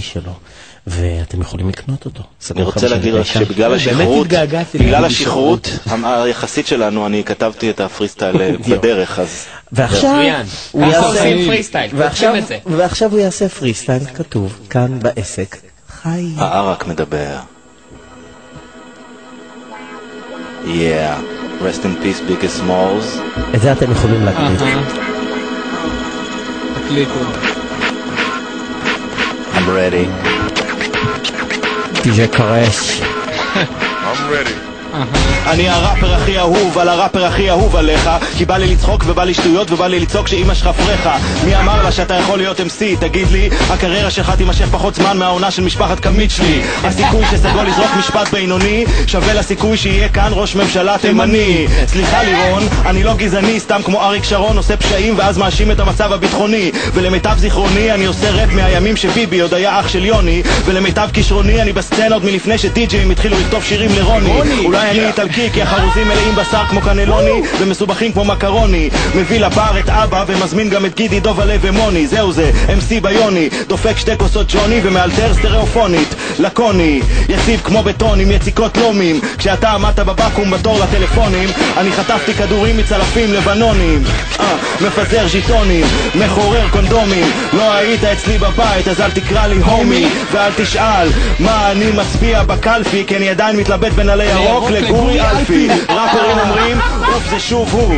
שלו, ואתם יכולים לקנות אותו. אני רוצה להגיד רק שבגלל השכרות, התגעגעתי בגלל השכרות היחסית שלנו, אני כתבתי את הפריסטייל אה, בדרך, אז... ועכשיו. הוא יעשה, עושים פריסטייל, ועכשיו, הוא יעשה פריסטייל כתוב כאן בעסק. חי. הערק מדבר. Yeah, rest in peace Biggie Smalls. את זה אתם יכולים להקליט. ready. DJ Koresh. I'm ready. אני הראפר הכי אהוב על הראפר הכי אהוב עליך כי בא לי לצחוק ובא לי שטויות ובא לי לצעוק שאימא שלך פרחה. מי אמר לה שאתה יכול להיות MC? תגיד לי, הקריירה שלך תימשך פחות זמן מהעונה של משפחת קמיצ'לי הסיכוי שסגול יזרוק משפט בינוני שווה לסיכוי שיהיה כאן ראש ממשלה תימני. סליחה לירון, אני לא גזעני סתם כמו אריק שרון עושה פשעים ואז מאשים את המצב הביטחוני. ולמיטב זיכרוני אני עושה ראפ מהימים שביבי עוד היה אח של יוני. ולמיטב כישרוני אני בסצנה עוד מלפני שדי-ג'אים התחילו לכתוב שירים לרוני? אולי אני איטלקי כי החרוזים מלאים בשר כמו קנלוני ומסובכים כמו מקרוני. מביא לבר את אבא ומזמין גם את גידי דובלה ומוני. זהו זה MC ביוני. דופק שתי כוסות ג'וני ומאלתר סטריאופונית. לקוני יציב כמו בטון עם יציקות לומים. כשאתה עמדת בבקו"ם בתור לטלפונים אני חטפתי כדורים מצלפים לבנונים. אה, מפזר ז'יטונים מחורר קונדומים. לא היית אצלי בבית אז אל תקרא לי הומי. ואל תשאל מה אני מצביע בקלפי כי אני עדיין מתלבט בין עלי ירוק לגורי אלפי. ראפרים אומרים אוף זה שוב הוא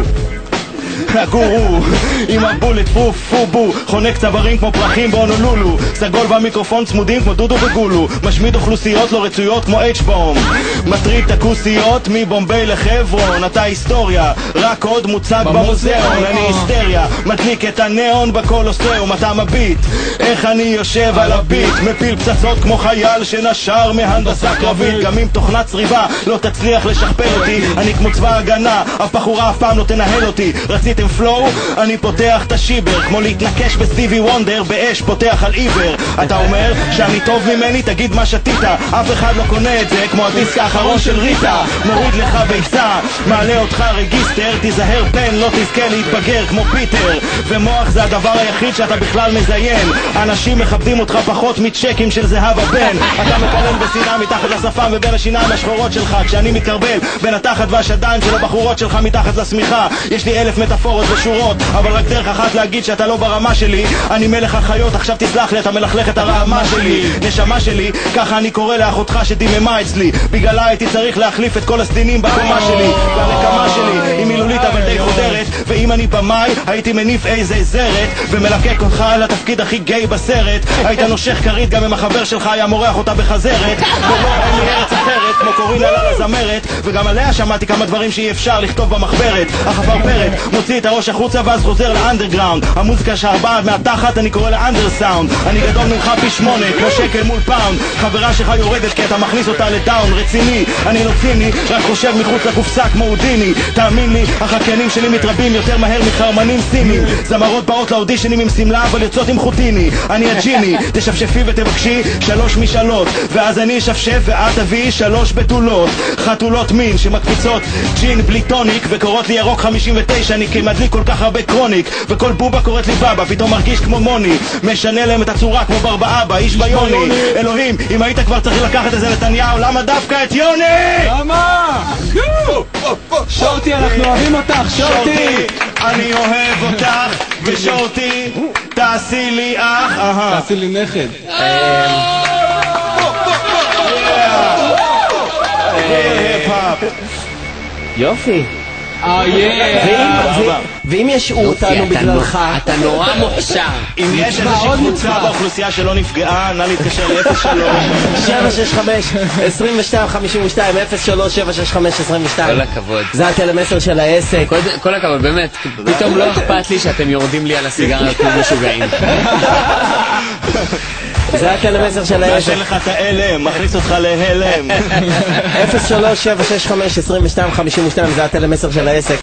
הגורו. עם ה bulletproof FUBU חונק צווארים כמו פרחים בהונולולו סגול במיקרופון צמודים כמו דודו וגולו. משמיד אוכלוסיות לא רצויות כמו אייץ'-בום מטריד את הכוסיות מבומביי לחברון. אתה היסטוריה רק עוד מוצג במוזיאון. אני היסטריה מדליק את הניאון בקולוסיאום אתה מביט איך אני יושב על הביט. מפיל פצצות כמו חייל שנשר מהנדסה קרבית. גם אם תוכנת צריבה לא תצליח לשכפל אותי אני כמו צבא הגנה. אף בחורה אף פעם לא תנהל אותי רציתם flow? אני פותח את השיבר. כמו להתנקש בסטיבי וונדר באש פותח על עיוור. אתה אומר שאני טוב ממני? תגיד מה שתית. אף אחד לא קונה את זה כמו הדיסק האחרון של ריטה. מוריד לך ביצה מעלה אותך רגיסטר. תיזהר פן לא תזכה להתבגר כמו פיטר. ומוח זה הדבר היחיד שאתה בכלל מזיין. אנשים מכבדים אותך פחות מצ'קים של זהבה בן. אתה מקלל בשנאה מתחת לשפם ובין השיניים השחורות שלך. כשאני מתכרבל בין התחת והשדיים של הבחורות שלך מתחת לשמיכה יש לי אלף מטאפורות ושורות אבל רק דרך אחת להגיד שאתה לא ברמה שלי. אני מלך החיות עכשיו תסלח לי אתה מלכלך את הרעמה שלי. נשמה שלי ככה אני קורא לאחותך שדיממה אצלי. בגללה הייתי צריך להחליף את כל הסדינים בקומה שלי והנקמה שלי היא מילולית אבל די חודרת. ואם אני במאי הייתי מניף איזה זרת ומלקק אותך על התפקיד הכי גיי בסרט. היית נושך כרית גם אם החבר שלך היה מורח אותה בחזרת. ולא אין לי ארץ אחרת כמו קורין אלאל הזמרת וגם עליה שמעתי כמה דברים שאי אפשר לכתוב במחברת. החפרפרת מוציא את הראש החוצה ואז חוזר ל underground. המוזיקה שהבאה מהתחת אני קורא לה undersound אני גדול ממך פי שמונה כמו שקל מול פאונד. חברה שלך יורדת כי אתה מכניס אותה לדאון רציני. אני לא ציני רק חושב מחוץ לקופסה כמו הודיני תאמין לי החקיינים שלי מתרבים יותר מהר מחרמנים סינים. זמרות באות לאודישנים עם שמלה אבל יוצאות עם חוטיני. אני הג'יני תשפשפי ותבקשי שלוש משאלות. ואז אני אשפשף ואת תביאי שלוש בתולות. חתולות מין שמקפיצות ג'ין בלי טוניק וקוראות לי ירוק 59 אני כמדליק כל כך הרבה קרוניק וכל בובה קוראת לי בבא פתאום מרגיש כמו מוני משנה להם את הצורה כמו ברבא אבא איש ביוני אלוהים אם היית כבר צריך לקחת איזה נתניהו למה דווקא את יוני? למה? שורטי, אנחנו אוהבים אותך, שורטי! אני אוהב אותך ושורטי תעשי לי אח אהה. תעשי לי נכד. יופי. אה! ואם- ישעו אותנו בגללך, אתה נורא מוכשר. אם יש איזושהי קבוצה באוכלוסייה שלא נפגעה, נא להתקשר ל-03 765 22 52 03 765 22 כל הכבוד. זה הטלמסר של העסק. כל- כל הכבוד, באמת, פתאום לא אכפת לי שאתם יורדים לי על הסיגריה כמו משוגעים. זה הטלמסר של העסק. מאשר לך את ההלם, מכניס אותך להלם 03 765 22 52 זה הטלמסר של העסק.